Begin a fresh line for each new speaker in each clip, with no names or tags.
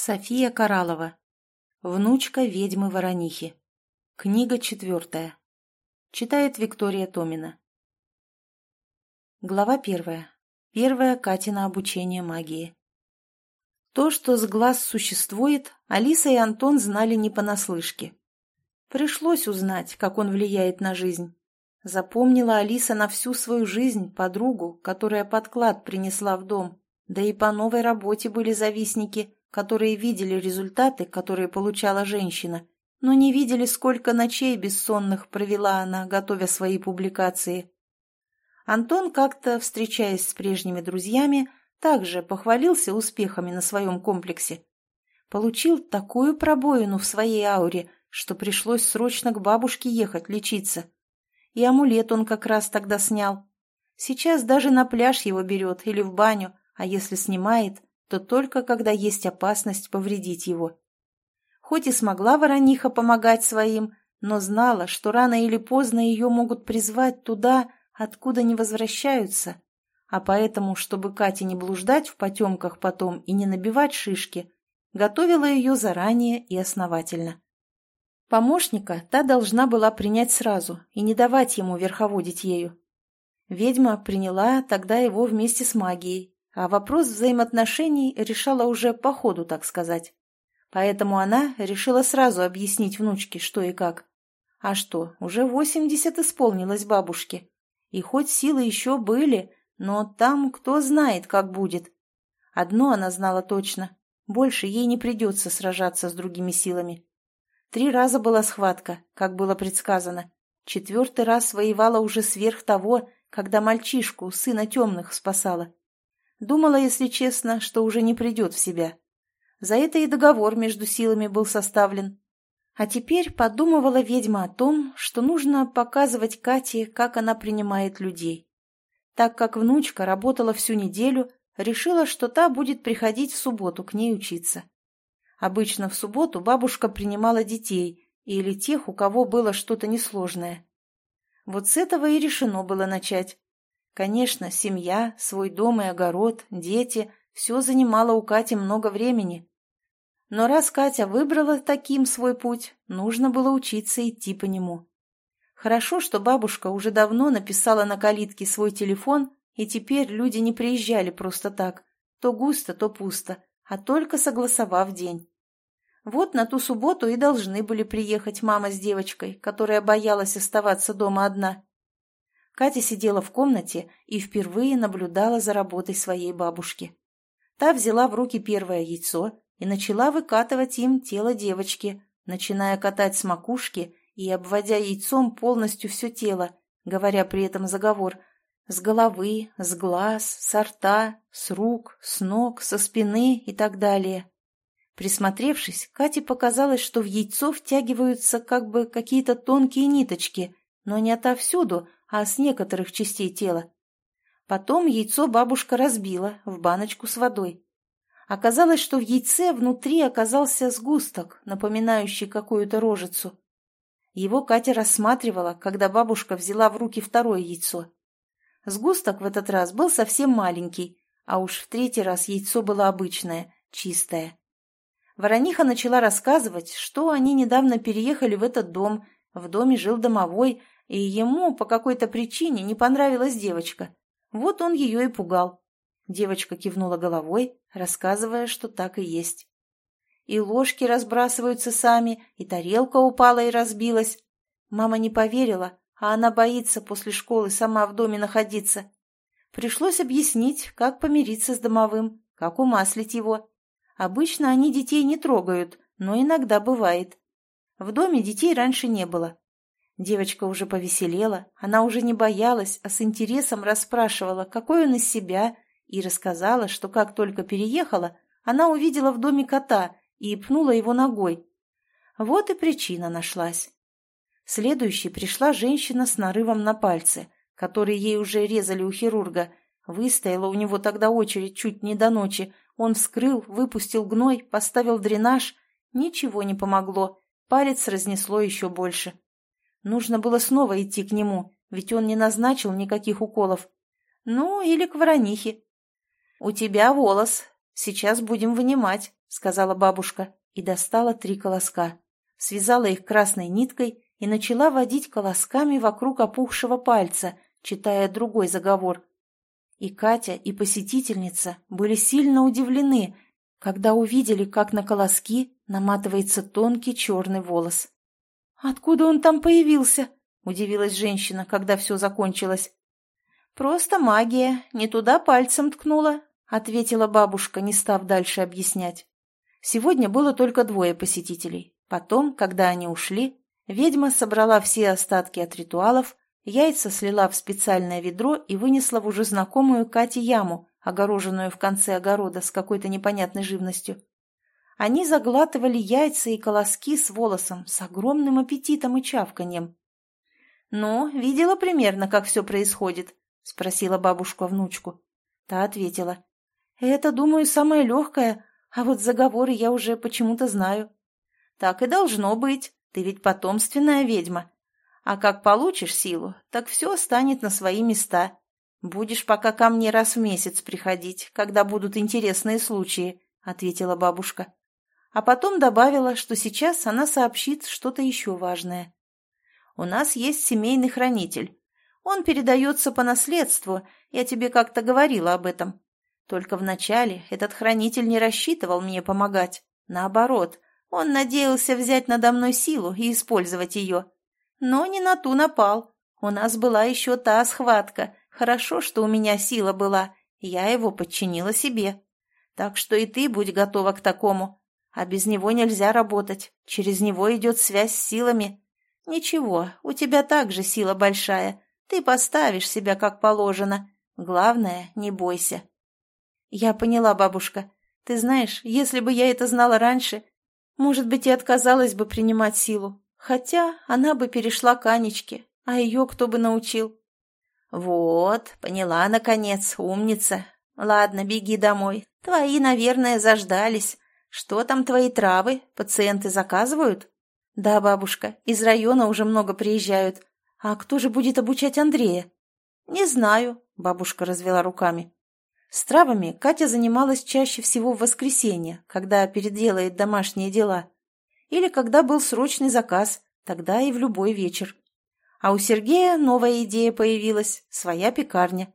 София Коралова. Внучка ведьмы Воронихи. Книга четвертая. Читает Виктория Томина. Глава первая. Первое Катина обучение магии. То, что с глаз существует, Алиса и Антон знали не понаслышке. Пришлось узнать, как он влияет на жизнь. Запомнила Алиса на всю свою жизнь подругу, которая подклад принесла в дом, да и по новой работе были завистники – которые видели результаты, которые получала женщина, но не видели, сколько ночей бессонных провела она, готовя свои публикации. Антон как-то, встречаясь с прежними друзьями, также похвалился успехами на своем комплексе. Получил такую пробоину в своей ауре, что пришлось срочно к бабушке ехать лечиться. И амулет он как раз тогда снял. Сейчас даже на пляж его берет или в баню, а если снимает, то только когда есть опасность повредить его. Хоть и смогла ворониха помогать своим, но знала, что рано или поздно ее могут призвать туда, откуда не возвращаются, а поэтому, чтобы Кате не блуждать в потемках потом и не набивать шишки, готовила ее заранее и основательно. Помощника та должна была принять сразу и не давать ему верховодить ею. Ведьма приняла тогда его вместе с магией, а вопрос взаимоотношений решала уже по ходу, так сказать. Поэтому она решила сразу объяснить внучке, что и как. А что, уже восемьдесят исполнилось бабушке. И хоть силы еще были, но там кто знает, как будет. Одно она знала точно. Больше ей не придется сражаться с другими силами. Три раза была схватка, как было предсказано. Четвертый раз воевала уже сверх того, когда мальчишку, сына темных, спасала. Думала, если честно, что уже не придет в себя. За это и договор между силами был составлен. А теперь подумывала ведьма о том, что нужно показывать Кате, как она принимает людей. Так как внучка работала всю неделю, решила, что та будет приходить в субботу к ней учиться. Обычно в субботу бабушка принимала детей или тех, у кого было что-то несложное. Вот с этого и решено было начать. Конечно, семья, свой дом и огород, дети – все занимало у Кати много времени. Но раз Катя выбрала таким свой путь, нужно было учиться идти по нему. Хорошо, что бабушка уже давно написала на калитке свой телефон, и теперь люди не приезжали просто так, то густо, то пусто, а только согласовав день. Вот на ту субботу и должны были приехать мама с девочкой, которая боялась оставаться дома одна. Катя сидела в комнате и впервые наблюдала за работой своей бабушки. Та взяла в руки первое яйцо и начала выкатывать им тело девочки, начиная катать с макушки и обводя яйцом полностью все тело, говоря при этом заговор с головы, с глаз, с рта, с рук, с ног, со спины и так далее. Присмотревшись, Кате показалось, что в яйцо втягиваются как бы какие-то тонкие ниточки, но не отовсюду, а с некоторых частей тела. Потом яйцо бабушка разбила в баночку с водой. Оказалось, что в яйце внутри оказался сгусток, напоминающий какую-то рожицу. Его Катя рассматривала, когда бабушка взяла в руки второе яйцо. Сгусток в этот раз был совсем маленький, а уж в третий раз яйцо было обычное, чистое. Ворониха начала рассказывать, что они недавно переехали в этот дом, в доме жил домовой, и ему по какой-то причине не понравилась девочка. Вот он ее и пугал. Девочка кивнула головой, рассказывая, что так и есть. И ложки разбрасываются сами, и тарелка упала и разбилась. Мама не поверила, а она боится после школы сама в доме находиться. Пришлось объяснить, как помириться с домовым, как умаслить его. Обычно они детей не трогают, но иногда бывает. В доме детей раньше не было, Девочка уже повеселела, она уже не боялась, а с интересом расспрашивала, какой он из себя, и рассказала, что как только переехала, она увидела в доме кота и пнула его ногой. Вот и причина нашлась. Следующей пришла женщина с нарывом на пальце, который ей уже резали у хирурга. Выстояла у него тогда очередь чуть не до ночи. Он вскрыл, выпустил гной, поставил дренаж. Ничего не помогло. Палец разнесло еще больше. Нужно было снова идти к нему, ведь он не назначил никаких уколов. Ну, или к воронихе. «У тебя волос. Сейчас будем вынимать», — сказала бабушка и достала три колоска. Связала их красной ниткой и начала водить колосками вокруг опухшего пальца, читая другой заговор. И Катя, и посетительница были сильно удивлены, когда увидели, как на колоски наматывается тонкий черный волос. «Откуда он там появился?» — удивилась женщина, когда все закончилось. «Просто магия, не туда пальцем ткнула», — ответила бабушка, не став дальше объяснять. Сегодня было только двое посетителей. Потом, когда они ушли, ведьма собрала все остатки от ритуалов, яйца слила в специальное ведро и вынесла в уже знакомую Кате яму, огороженную в конце огорода с какой-то непонятной живностью. Они заглатывали яйца и колоски с волосом с огромным аппетитом и чавканьем. «Ну, видела примерно, как все происходит?» — спросила бабушка внучку. Та ответила. «Это, думаю, самое легкое, а вот заговоры я уже почему-то знаю». «Так и должно быть, ты ведь потомственная ведьма. А как получишь силу, так все станет на свои места. Будешь пока ко мне раз в месяц приходить, когда будут интересные случаи», — ответила бабушка а потом добавила, что сейчас она сообщит что-то еще важное. «У нас есть семейный хранитель. Он передается по наследству, я тебе как-то говорила об этом. Только вначале этот хранитель не рассчитывал мне помогать. Наоборот, он надеялся взять надо мной силу и использовать ее. Но не на ту напал. У нас была еще та схватка. Хорошо, что у меня сила была. Я его подчинила себе. Так что и ты будь готова к такому. А без него нельзя работать. Через него идет связь с силами. Ничего, у тебя также сила большая. Ты поставишь себя как положено. Главное, не бойся. Я поняла, бабушка. Ты знаешь, если бы я это знала раньше, может быть, и отказалась бы принимать силу. Хотя она бы перешла к Анечке, а ее кто бы научил. Вот, поняла, наконец, умница. Ладно, беги домой. Твои, наверное, заждались. «Что там твои травы? Пациенты заказывают?» «Да, бабушка, из района уже много приезжают. А кто же будет обучать Андрея?» «Не знаю», — бабушка развела руками. С травами Катя занималась чаще всего в воскресенье, когда переделает домашние дела. Или когда был срочный заказ, тогда и в любой вечер. А у Сергея новая идея появилась – своя пекарня.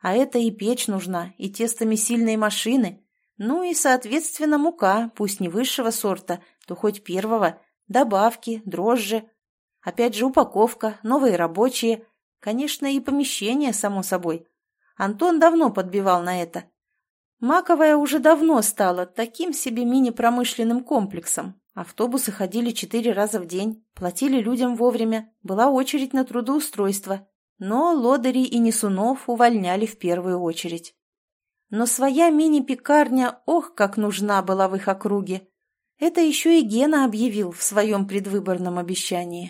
А это и печь нужна, и тестами сильные машины, ну и, соответственно, мука, пусть не высшего сорта, то хоть первого, добавки, дрожжи. Опять же упаковка, новые рабочие. Конечно, и помещение, само собой. Антон давно подбивал на это. Маковая уже давно стала таким себе мини-промышленным комплексом. Автобусы ходили четыре раза в день, платили людям вовремя, была очередь на трудоустройство. Но лодырей и несунов увольняли в первую очередь. Но своя мини-пекарня, ох, как нужна была в их округе. Это еще и Гена объявил в своем предвыборном обещании.